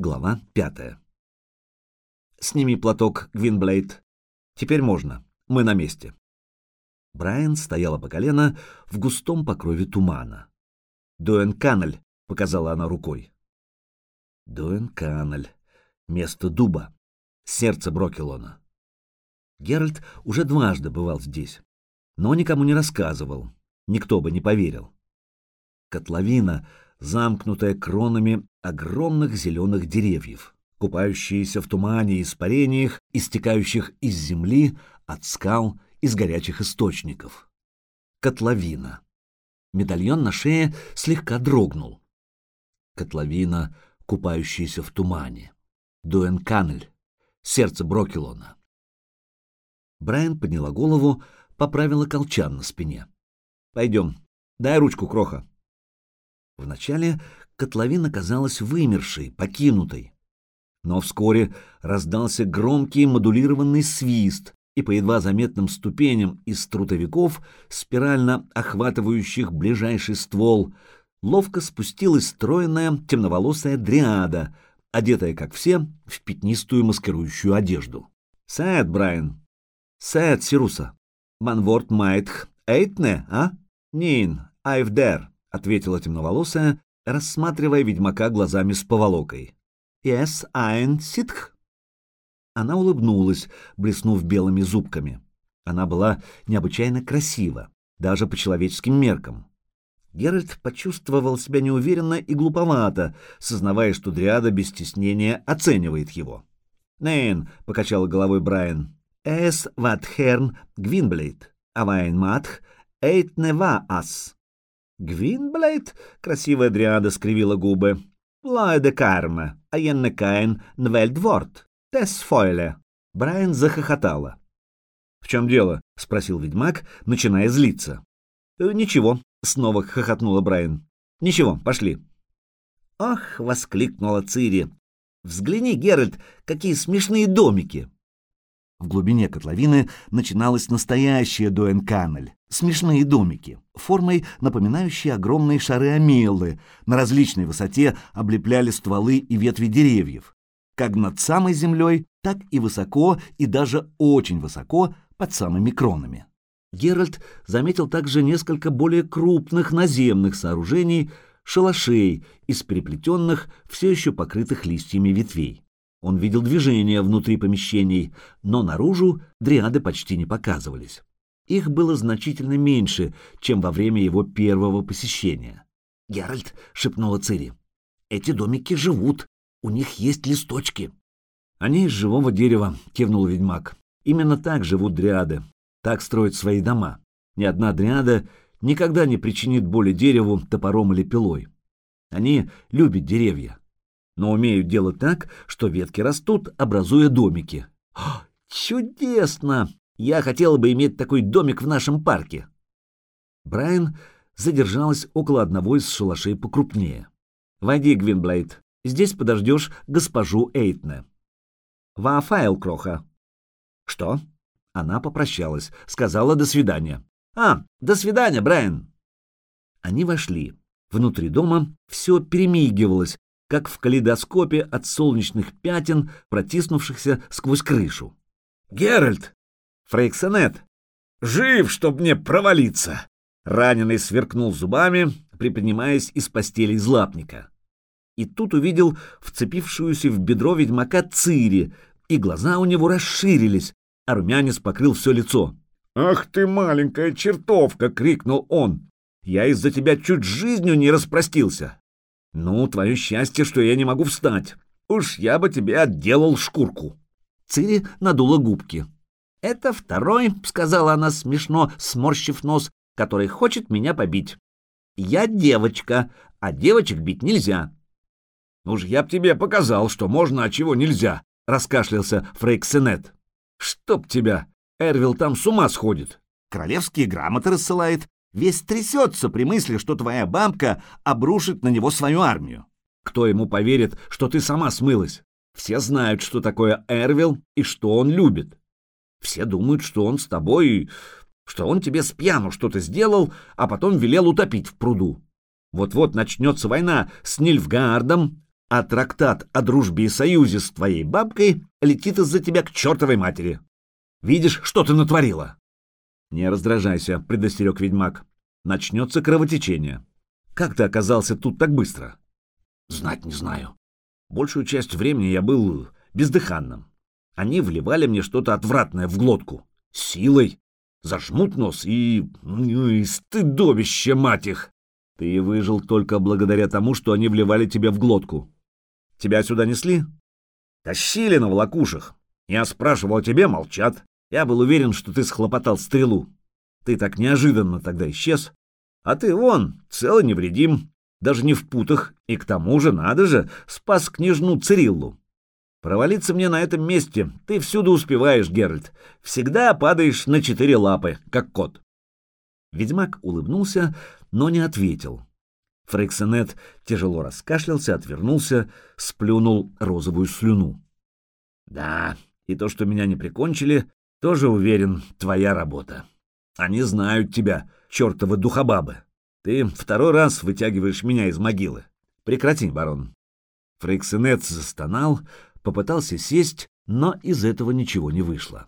Глава пятая. «Сними платок, Гвинблейд. Теперь можно. Мы на месте». Брайан стояла по колено в густом покрове тумана. «Дуэн Каннель», — показала она рукой. Дуэн Каннель. Место дуба. Сердце Брокелона. Геральт уже дважды бывал здесь, но никому не рассказывал. Никто бы не поверил. Котловина, замкнутая кронами огромных зеленых деревьев, купающиеся в тумане и испарениях, истекающих из земли, от скал, из горячих источников. Котловина. Медальон на шее слегка дрогнул. Котловина, купающаяся в тумане. Дуэнканель, сердце Брокелона. Брайан подняла голову, поправила колчан на спине. «Пойдем, дай ручку, Кроха». Вначале котловина казалась вымершей, покинутой. Но вскоре раздался громкий модулированный свист, и по едва заметным ступеням из трутовиков, спирально охватывающих ближайший ствол, ловко спустилась стройная темноволосая дриада, одетая, как все, в пятнистую маскирующую одежду. «Сает, Брайан!» «Сает, Сируса!» «Манворт Майтх Эйтне, а?» «Нин, Айвдер!» — ответила темноволосая, рассматривая ведьмака глазами с поволокой. «Yes, ein ситх». Она улыбнулась, блеснув белыми зубками. Она была необычайно красива, даже по человеческим меркам. Геральт почувствовал себя неуверенно и глуповато, сознавая, что Дриада без стеснения оценивает его. «Нейн», — покачал головой Брайан, — «эс ватхерн гвинблейд, авайн матх эйт нева ас». Гвинблейд? Красивая дриада скривила губы. Лая де карма, а енне каин нвельдворд. Тесс фойле. Брайан захохотала. «В чем дело?» — спросил ведьмак, начиная злиться. «Э, «Ничего», — снова хохотнула Брайан. «Ничего, пошли». «Ах!» — воскликнула Цири. «Взгляни, Геральт, какие смешные домики!» В глубине котловины начиналась настоящая дуэнканель, смешные домики, формой напоминающие огромные шары амеллы, на различной высоте облепляли стволы и ветви деревьев, как над самой землей, так и высоко и даже очень высоко под самыми кронами. Геральт заметил также несколько более крупных наземных сооружений, шалашей из переплетенных, все еще покрытых листьями ветвей. Он видел движение внутри помещений, но наружу дриады почти не показывались. Их было значительно меньше, чем во время его первого посещения. «Геральт», — шепнула Цири, — «эти домики живут, у них есть листочки». «Они из живого дерева», — кивнул ведьмак. «Именно так живут дриады, так строят свои дома. Ни одна дриада никогда не причинит боли дереву топором или пилой. Они любят деревья, но умеют делать так, что ветки растут, образуя домики. «Чудесно! Я хотела бы иметь такой домик в нашем парке!» Брайан задержалась около одного из шалашей покрупнее. «Войди, Гвинблейд, здесь подождешь госпожу Эйтне». «Ваафайл, кроха». «Что?» Она попрощалась, сказала «до свидания». «А, до свидания, Брайан!» Они вошли. Внутри дома все перемигивалось, как в калейдоскопе от солнечных пятен, протиснувшихся сквозь крышу. «Геральт! Фрейксонет! Жив, чтоб мне провалиться!» Раненый сверкнул зубами, приподнимаясь из постели из лапника. И тут увидел вцепившуюся в бедро ведьмака Цири, и глаза у него расширились, а румянец покрыл все лицо. «Ах ты, маленькая чертовка!» — крикнул он. «Я из-за тебя чуть жизнью не распростился. «Ну, твое счастье, что я не могу встать. Уж я бы тебе отделал шкурку». Цири надула губки. «Это второй», — сказала она смешно, сморщив нос, «который хочет меня побить. Я девочка, а девочек бить нельзя». «Уж я б тебе показал, что можно, а чего нельзя», — раскашлялся Фрейксенет. «Чтоб тебя! Эрвил там с ума сходит. Королевские грамоты рассылает, весь трясется при мысли, что твоя бабка обрушит на него свою армию. Кто ему поверит, что ты сама смылась? Все знают, что такое Эрвил и что он любит. Все думают, что он с тобой, что он тебе с пьяну что-то сделал, а потом велел утопить в пруду. Вот-вот начнется война с Нильфгаардом, а трактат о дружбе и союзе с твоей бабкой летит из-за тебя к чертовой матери. Видишь, что ты натворила?» «Не раздражайся», — предостерег ведьмак. «Начнется кровотечение. Как ты оказался тут так быстро?» «Знать не знаю. Большую часть времени я был бездыханным. Они вливали мне что-то отвратное в глотку. Силой. Зажмут нос и... Ну, и стыдовище, мать их! Ты выжил только благодаря тому, что они вливали тебе в глотку. Тебя сюда несли? Тащили на волокушах. Я спрашивал о тебе, молчат. Я был уверен, что ты схлопотал стрелу. Ты так неожиданно тогда исчез. А ты вон, цел и невредим даже не в путах, и к тому же, надо же, спас княжну Цириллу. Провалиться мне на этом месте, ты всюду успеваешь, Геральт. Всегда падаешь на четыре лапы, как кот. Ведьмак улыбнулся, но не ответил. Фрейксенет тяжело раскашлялся, отвернулся, сплюнул розовую слюну. «Да, и то, что меня не прикончили, тоже уверен, твоя работа. Они знают тебя, чертовы духобабы. Ты второй раз вытягиваешь меня из могилы. Прекрати, барон. Фрейксенет застонал, попытался сесть, но из этого ничего не вышло.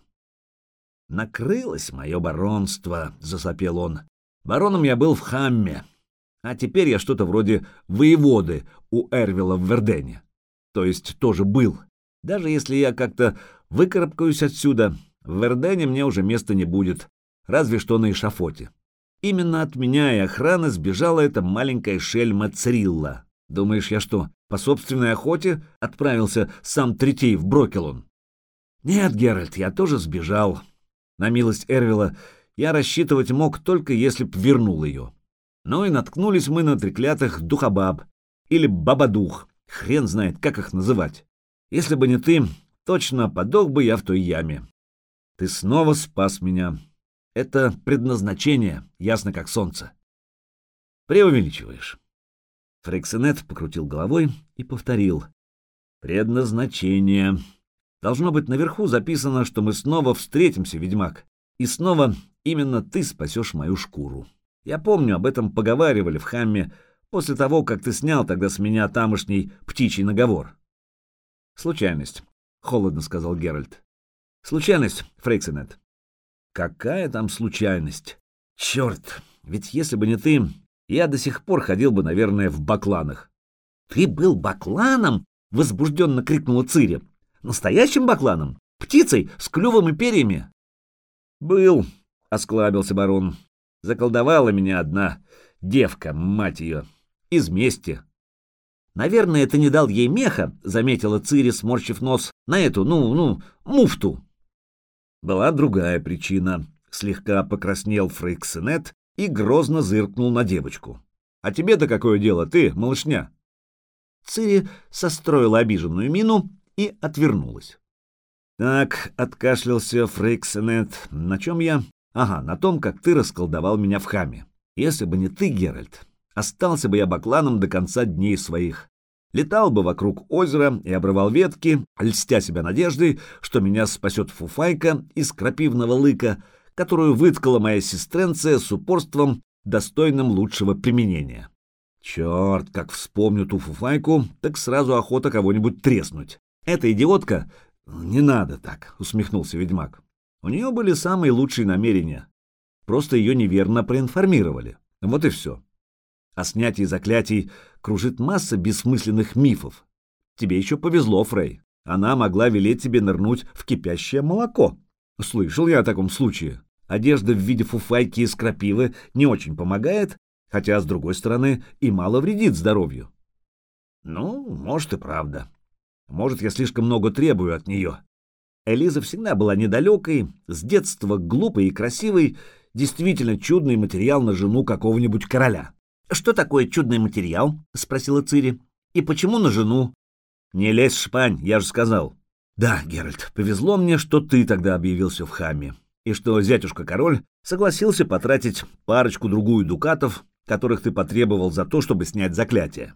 «Накрылось мое баронство», — засопел он. «Бароном я был в Хамме, а теперь я что-то вроде воеводы у Эрвила в Вердене. То есть тоже был. Даже если я как-то выкарабкаюсь отсюда, в Вердене мне уже места не будет, разве что на эшафоте. Именно от меня и охраны сбежала эта маленькая шельма Црилла. Думаешь, я что, по собственной охоте отправился сам Третей в Брокелон? Нет, Геральт, я тоже сбежал. На милость Эрвила я рассчитывать мог только если б вернул ее. Но и наткнулись мы на треклятых духобаб или бабадух, хрен знает, как их называть. Если бы не ты, точно подох бы я в той яме. Ты снова спас меня, это предназначение, ясно как солнце. Преувеличиваешь. Фрейксенет покрутил головой и повторил. Предназначение. Должно быть, наверху записано, что мы снова встретимся, ведьмак. И снова именно ты спасешь мою шкуру. Я помню, об этом поговаривали в Хамме после того, как ты снял тогда с меня тамошний птичий наговор. Случайность, — холодно сказал Геральт. Случайность, Фрейксенет. Какая там случайность? Черт, ведь если бы не ты, я до сих пор ходил бы, наверное, в бакланах. Ты был бакланом? Возбужденно крикнула Цири. Настоящим бакланом? Птицей с клювом и перьями? Был, осклабился барон. Заколдовала меня одна девка, мать ее, из мести. Наверное, ты не дал ей меха, заметила Цири, сморщив нос, на эту, ну, ну, муфту. Была другая причина. Слегка покраснел Фрейксенет и грозно зыркнул на девочку. «А тебе-то какое дело, ты, малышня?» Цири состроила обиженную мину и отвернулась. «Так», — откашлялся Фрейксенет, — «на чем я?» «Ага, на том, как ты расколдовал меня в хаме. Если бы не ты, Геральт, остался бы я бакланом до конца дней своих летал бы вокруг озера и обрывал ветки, льстя себя надеждой, что меня спасет фуфайка из крапивного лыка, которую выткала моя сестренция с упорством, достойным лучшего применения. Черт, как вспомню ту фуфайку, так сразу охота кого-нибудь треснуть. Эта идиотка... Не надо так, усмехнулся ведьмак. У нее были самые лучшие намерения. Просто ее неверно проинформировали. Вот и все. О снятии заклятий кружит масса бессмысленных мифов. Тебе еще повезло, Фрей. Она могла велеть тебе нырнуть в кипящее молоко. Слышал я о таком случае. Одежда в виде фуфайки из крапивы не очень помогает, хотя, с другой стороны, и мало вредит здоровью. Ну, может и правда. Может, я слишком много требую от нее. Элиза всегда была недалекой, с детства глупой и красивой, действительно чудный материал на жену какого-нибудь короля. «Что такое чудный материал?» — спросила Цири. «И почему на жену?» «Не лезь, шпань, я же сказал». «Да, Геральт, повезло мне, что ты тогда объявился в хаме, и что зятюшка-король согласился потратить парочку-другую дукатов, которых ты потребовал за то, чтобы снять заклятие».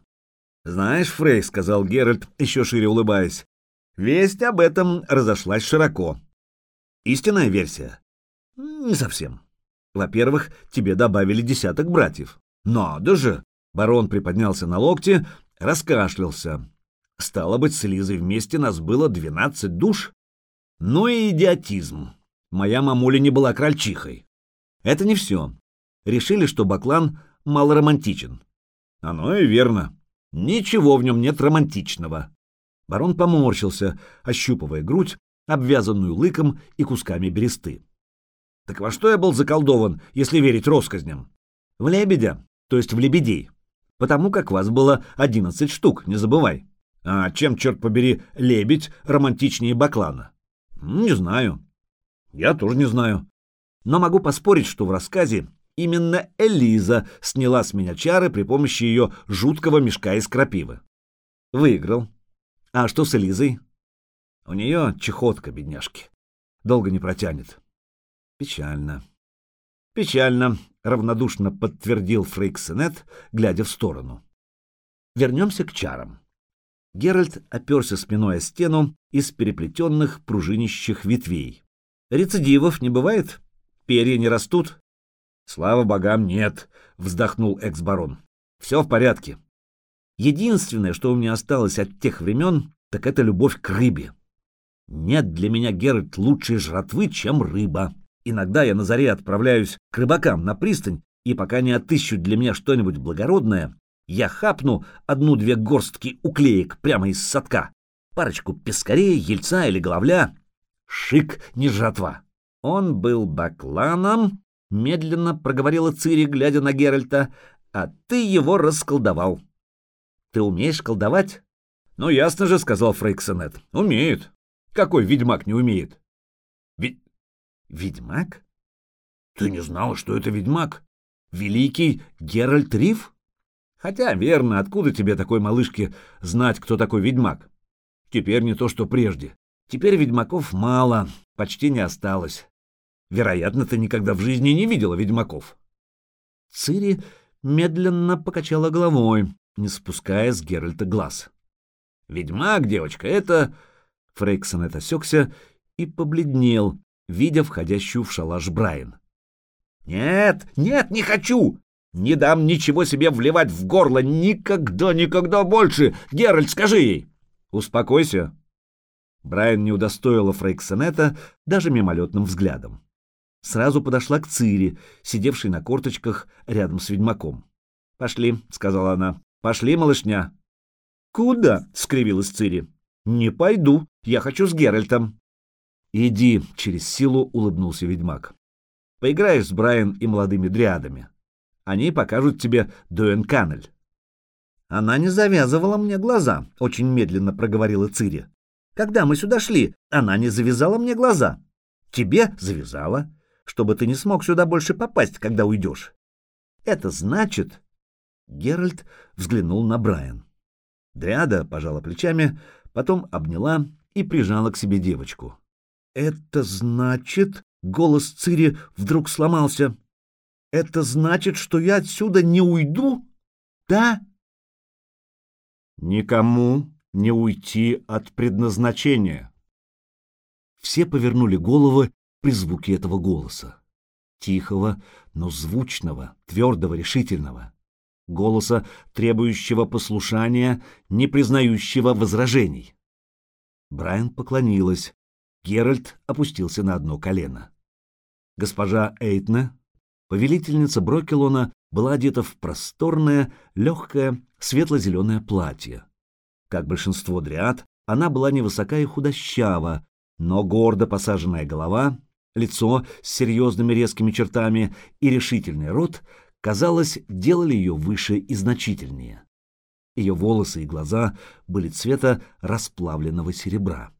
«Знаешь, Фрей», — сказал Геральт, еще шире улыбаясь, — «весть об этом разошлась широко». «Истинная версия?» «Не совсем. Во-первых, тебе добавили десяток братьев. «Надо же!» — барон приподнялся на локте, раскашлялся. Стало быть, с Элизой вместе нас было двенадцать душ? Ну и идиотизм. Моя мамуля не была крольчихой. Это не все. Решили, что Баклан мало романтичен. Оно и верно. Ничего в нем нет романтичного. Барон поморщился, ощупывая грудь, обвязанную лыком и кусками бересты. Так во что я был заколдован, если верить россказням? В лебедя, то есть в лебедей. Потому как вас было одиннадцать штук, не забывай. А чем, черт побери, лебедь романтичнее баклана? Не знаю. Я тоже не знаю. Но могу поспорить, что в рассказе именно Элиза сняла с меня чары при помощи ее жуткого мешка из крапивы. Выиграл. А что с Элизой? У нее чехотка, бедняжки. Долго не протянет. Печально. Печально, равнодушно подтвердил Фрейксенет, глядя в сторону. Вернемся к чарам. Геральт оперся спиной о стену из переплетенных пружинищих ветвей. Рецидивов не бывает? Перья не растут? Слава богам, нет, вздохнул экс-барон. Все в порядке. Единственное, что у меня осталось от тех времен, так это любовь к рыбе. Нет для меня, Геральт, лучшей жратвы, чем рыба. Иногда я на заре отправляюсь к рыбакам на пристань, и пока не отыщут для меня что-нибудь благородное, я хапну одну-две горстки уклеек прямо из садка, парочку пескарей, ельца или головля. Шик, не жратва. Он был бакланом, медленно проговорила Цири, глядя на Геральта, а ты его расколдовал. Ты умеешь колдовать? Ну, ясно же, сказал Фрейксонет. Умеет. Какой ведьмак не умеет? Ведь... Ведьмак? Ты не знала, что это ведьмак? Великий Геральт Риф? Хотя, верно, откуда тебе такой малышке знать, кто такой ведьмак? Теперь не то, что прежде. Теперь ведьмаков мало, почти не осталось. Вероятно, ты никогда в жизни не видела ведьмаков. Цири медленно покачала головой, не спуская с Геральта глаз. «Ведьмак, девочка, это...» Фрейксон это осекся и побледнел, видя входящую в шалаш Брайан. «Нет, нет, не хочу! Не дам ничего себе вливать в горло! Никогда, никогда больше! Геральт, скажи ей!» «Успокойся!» Брайан не удостоила Фрейксонета даже мимолетным взглядом. Сразу подошла к Цири, сидевшей на корточках рядом с ведьмаком. «Пошли», — сказала она. «Пошли, малышня». «Куда?» — скривилась Цири. «Не пойду. Я хочу с Геральтом». «Иди», — через силу улыбнулся ведьмак. «Поиграешь с Брайан и молодыми дриадами. Они покажут тебе Дуэнканель». «Она не завязывала мне глаза», — очень медленно проговорила Цири. «Когда мы сюда шли, она не завязала мне глаза. Тебе завязала, чтобы ты не смог сюда больше попасть, когда уйдешь. Это значит...» Геральт взглянул на Брайан. Дриада пожала плечами, потом обняла и прижала к себе девочку. «Это значит...» — голос Цири вдруг сломался. «Это значит, что я отсюда не уйду? Да?» «Никому не уйти от предназначения». Все повернули головы при звуке этого голоса. Тихого, но звучного, твердого, решительного. Голоса, требующего послушания, не признающего возражений. Брайан поклонилась. Геральт опустился на одно колено. Госпожа Эйтне, повелительница Брокелона, была одета в просторное, легкое, светло-зеленое платье. Как большинство дриад, она была невысока и худощава, но гордо посаженная голова, лицо с серьезными резкими чертами и решительный рот, казалось, делали ее выше и значительнее. Ее волосы и глаза были цвета расплавленного серебра.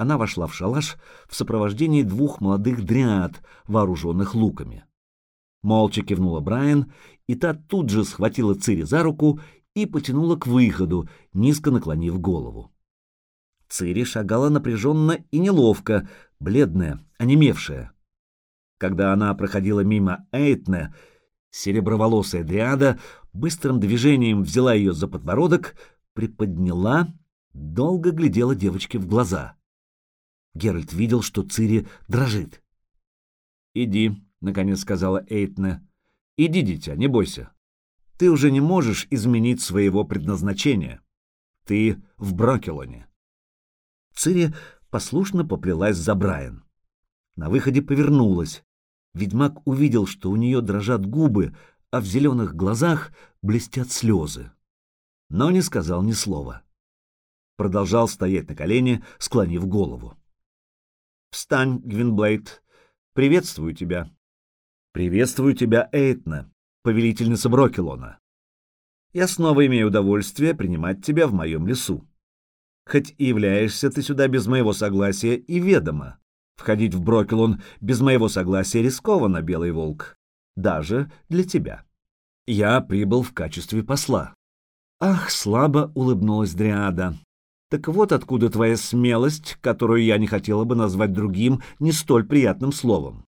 Она вошла в шалаш в сопровождении двух молодых дриад, вооруженных луками. Молча кивнула Брайан, и та тут же схватила Цири за руку и потянула к выходу, низко наклонив голову. Цири шагала напряженно и неловко, бледная, онемевшая. Когда она проходила мимо Эйтне, сереброволосая дриада быстрым движением взяла ее за подбородок, приподняла, долго глядела девочке в глаза. Геральт видел, что Цири дрожит. «Иди», — наконец сказала Эйтне. «Иди, дитя, не бойся. Ты уже не можешь изменить своего предназначения. Ты в Брокелоне. Цири послушно поплелась за Брайан. На выходе повернулась. Ведьмак увидел, что у нее дрожат губы, а в зеленых глазах блестят слезы. Но не сказал ни слова. Продолжал стоять на колене, склонив голову. «Встань, Гвинблейд. Приветствую тебя». «Приветствую тебя, Эйтна, повелительница Брокелона. Я снова имею удовольствие принимать тебя в моем лесу. Хоть и являешься ты сюда без моего согласия и ведомо. Входить в Брокелон без моего согласия рискованно, Белый Волк. Даже для тебя. Я прибыл в качестве посла. Ах, слабо улыбнулась Дриада. Так вот откуда твоя смелость, которую я не хотела бы назвать другим, не столь приятным словом.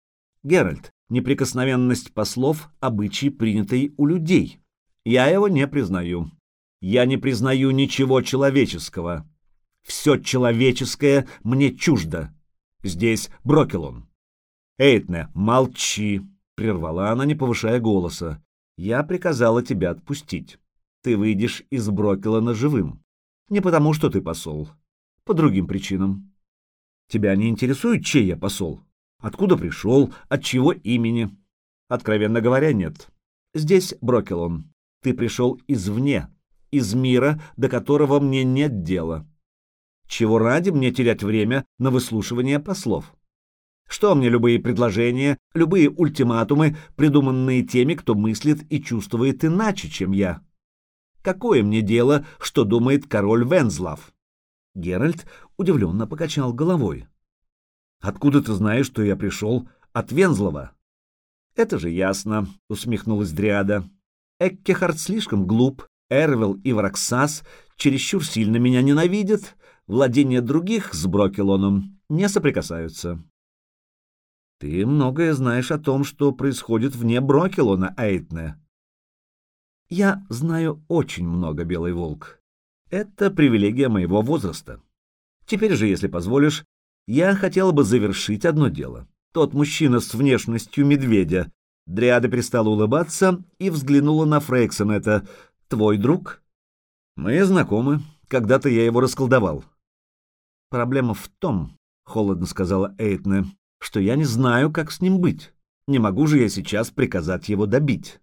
Геральт, неприкосновенность послов — обычай, принятый у людей. Я его не признаю. Я не признаю ничего человеческого. Все человеческое мне чуждо. Здесь Брокелон. Эйтне, молчи, прервала она, не повышая голоса. Я приказала тебя отпустить. Ты выйдешь из Брокелона живым. Не потому, что ты посол. По другим причинам. Тебя не интересует, чей я посол? Откуда пришел? От чего имени? Откровенно говоря, нет. Здесь Брокелон. Ты пришел извне, из мира, до которого мне нет дела. Чего ради мне терять время на выслушивание послов? Что мне любые предложения, любые ультиматумы, придуманные теми, кто мыслит и чувствует иначе, чем я? Какое мне дело, что думает король Вензлав? Геральт удивленно покачал головой. Откуда ты знаешь, что я пришел от Вензлова? Это же ясно, усмехнулась Дриада. Эккехард слишком глуп, Эрвел и Враксас чересчур сильно меня ненавидят, владения других с Брокелоном не соприкасаются. Ты многое знаешь о том, что происходит вне Брокелона, Эйтне. Я знаю очень много, Белый Волк. Это привилегия моего возраста. Теперь же, если позволишь, я хотел бы завершить одно дело. Тот мужчина с внешностью медведя. Дриада перестала улыбаться и взглянула на Фрейксона. Это твой друг? Мы знакомы. Когда-то я его расколдовал. Проблема в том, — холодно сказала Эйтне, — что я не знаю, как с ним быть. Не могу же я сейчас приказать его добить.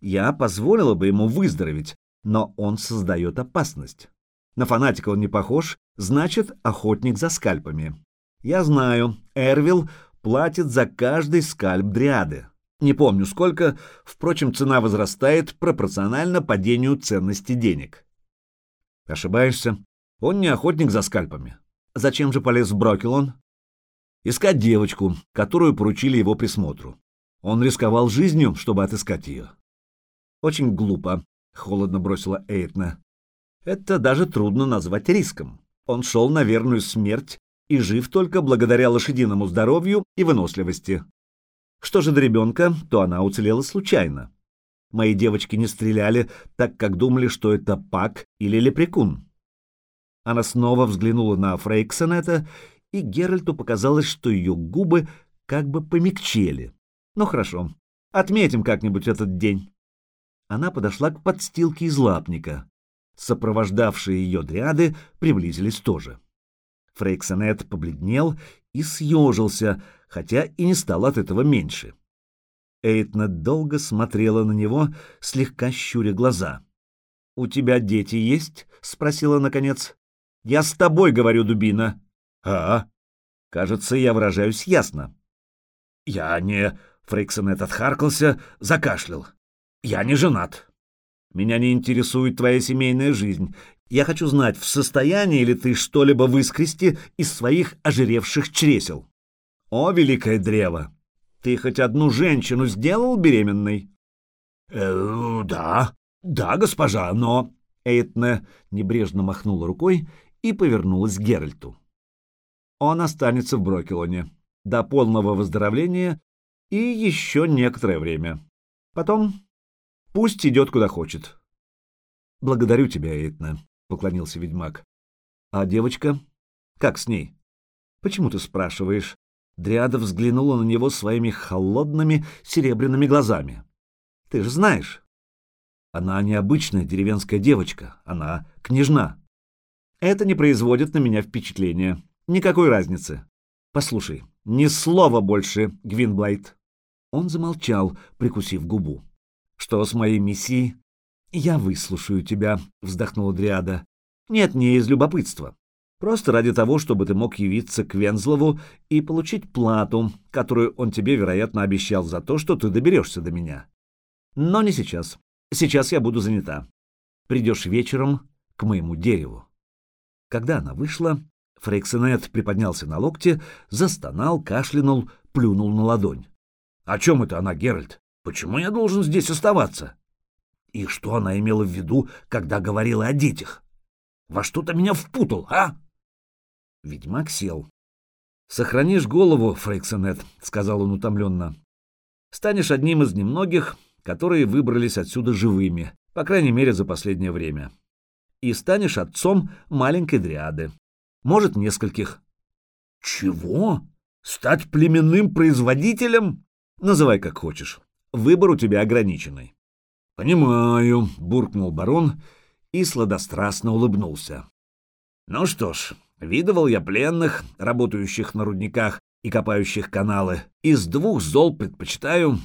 Я позволила бы ему выздороветь, но он создает опасность. На фанатика он не похож, значит, охотник за скальпами. Я знаю, Эрвил платит за каждый скальп дриады. Не помню сколько, впрочем, цена возрастает пропорционально падению ценности денег. Ошибаешься, он не охотник за скальпами. Зачем же полез в Брокелон? Искать девочку, которую поручили его присмотру. Он рисковал жизнью, чтобы отыскать ее. Очень глупо, холодно бросила Эйтна. Это даже трудно назвать риском. Он шел на верную смерть и жив только благодаря лошадиному здоровью и выносливости. Что же до ребенка, то она уцелела случайно. Мои девочки не стреляли, так как думали, что это пак или лепрекун. Она снова взглянула на Фрейксонета, и Геральту показалось, что ее губы как бы помягчели. Ну хорошо, отметим как-нибудь этот день она подошла к подстилке из лапника. Сопровождавшие ее дриады приблизились тоже. Фрейксонет побледнел и съежился, хотя и не стал от этого меньше. Эйтна долго смотрела на него, слегка щуря глаза. «У тебя дети есть?» — спросила наконец. «Я с тобой говорю, дубина». «А?» «Кажется, я выражаюсь ясно». «Я не...» — Фрейксонет отхаркался, закашлял. Я не женат. Меня не интересует твоя семейная жизнь. Я хочу знать, в состоянии ли ты что-либо выскрести из своих ожиревших чресел. О, великое древо! Ты хоть одну женщину сделал беременной? Э, да, да, госпожа, но... Эйтне небрежно махнула рукой и повернулась к Геральту. Он останется в Брокелоне до полного выздоровления и еще некоторое время. Потом Пусть идет куда хочет. Благодарю тебя, Эйтна, поклонился ведьмак. А девочка? Как с ней? Почему ты спрашиваешь? Дриада взглянула на него своими холодными серебряными глазами. Ты же знаешь. Она необычная деревенская девочка, она княжна. Это не производит на меня впечатления. Никакой разницы. Послушай, ни слова больше, Гвинблайт. Он замолчал, прикусив губу. Что с моей миссией? Я выслушаю тебя, вздохнула Дриада. Нет, не из любопытства. Просто ради того, чтобы ты мог явиться к Вензлову и получить плату, которую он тебе, вероятно, обещал за то, что ты доберешься до меня. Но не сейчас. Сейчас я буду занята. Придешь вечером к моему дереву. Когда она вышла, Фрейксенет приподнялся на локте, застонал, кашлянул, плюнул на ладонь. — О чем это она, Геральт? Почему я должен здесь оставаться? И что она имела в виду, когда говорила о детях? Во что ты меня впутал, а? Ведьмак сел. «Сохранишь голову, Фрейксонет», — сказал он утомленно. «Станешь одним из немногих, которые выбрались отсюда живыми, по крайней мере, за последнее время. И станешь отцом маленькой дриады. Может, нескольких». «Чего? Стать племенным производителем?» «Называй как хочешь. Выбор у тебя ограниченный». «Понимаю», — буркнул барон и сладострастно улыбнулся. «Ну что ж, Видывал я пленных, работающих на рудниках и копающих каналы. Из двух зол предпочитаю,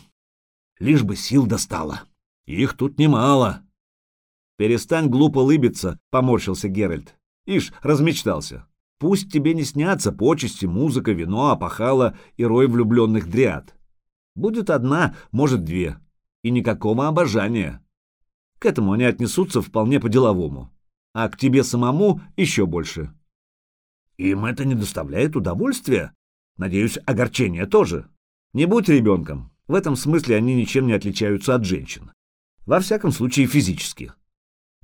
лишь бы сил достало. Их тут немало. Перестань глупо лыбиться, поморщился Геральт. Ишь, размечтался. Пусть тебе не снятся почести, музыка, вино, опахало и рой влюбленных дриад. Будет одна, может, две. И никакого обожания. К этому они отнесутся вполне по-деловому. А к тебе самому еще больше. Им это не доставляет удовольствия? Надеюсь, огорчения тоже. Не будь ребенком. В этом смысле они ничем не отличаются от женщин. Во всяком случае, физически.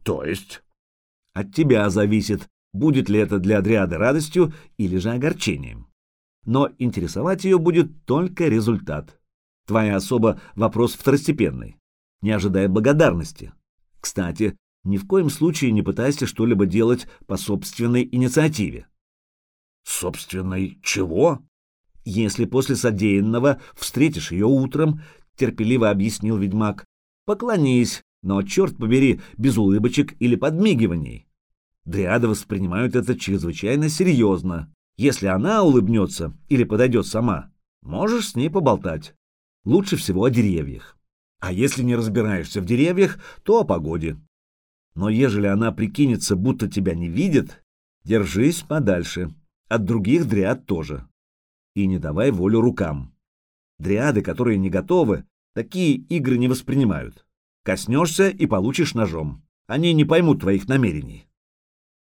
То есть? От тебя зависит, будет ли это для Адриады радостью или же огорчением. Но интересовать ее будет только результат. Твоя особа — вопрос второстепенный. Не ожидая благодарности. Кстати, ни в коем случае не пытайся что-либо делать по собственной инициативе. Собственной чего? Если после содеянного встретишь ее утром, терпеливо объяснил ведьмак, поклонись, но, черт побери, без улыбочек или подмигиваний. Дриады воспринимают это чрезвычайно серьезно. Если она улыбнется или подойдет сама, можешь с ней поболтать. Лучше всего о деревьях. А если не разбираешься в деревьях, то о погоде. Но ежели она прикинется, будто тебя не видит, держись подальше. От других дриад тоже. И не давай волю рукам. Дриады, которые не готовы, такие игры не воспринимают. Коснешься и получишь ножом. Они не поймут твоих намерений.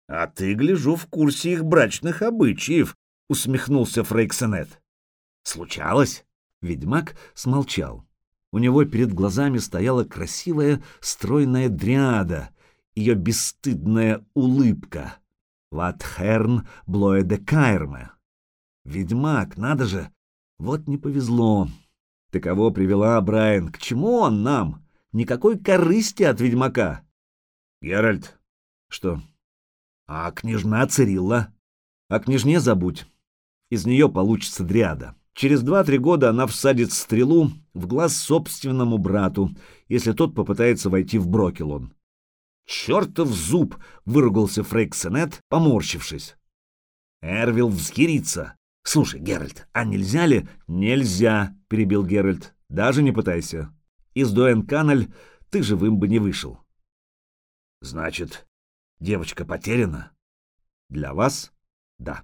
— А ты, гляжу, в курсе их брачных обычаев, — усмехнулся Фрейксенет. — Случалось? Ведьмак смолчал. У него перед глазами стояла красивая, стройная дриада, ее бесстыдная улыбка. Ватхерн Блоэ де Кайрме. Ведьмак, надо же! Вот не повезло. Ты кого привела, Брайан? К чему он нам? Никакой корысти от ведьмака. Геральт. Что? А княжна Цирилла? О княжне забудь. Из нее получится дриада. Через два-три года она всадит стрелу в глаз собственному брату, если тот попытается войти в Брокелон. «Чертов зуб!» — выругался Фрейк Сенет, поморщившись. Эрвил взъярится. «Слушай, Геральт, а нельзя ли?» «Нельзя!» — перебил Геральт. «Даже не пытайся. Из Дуэн-Каналь ты живым бы не вышел». «Значит, девочка потеряна?» «Для вас — да».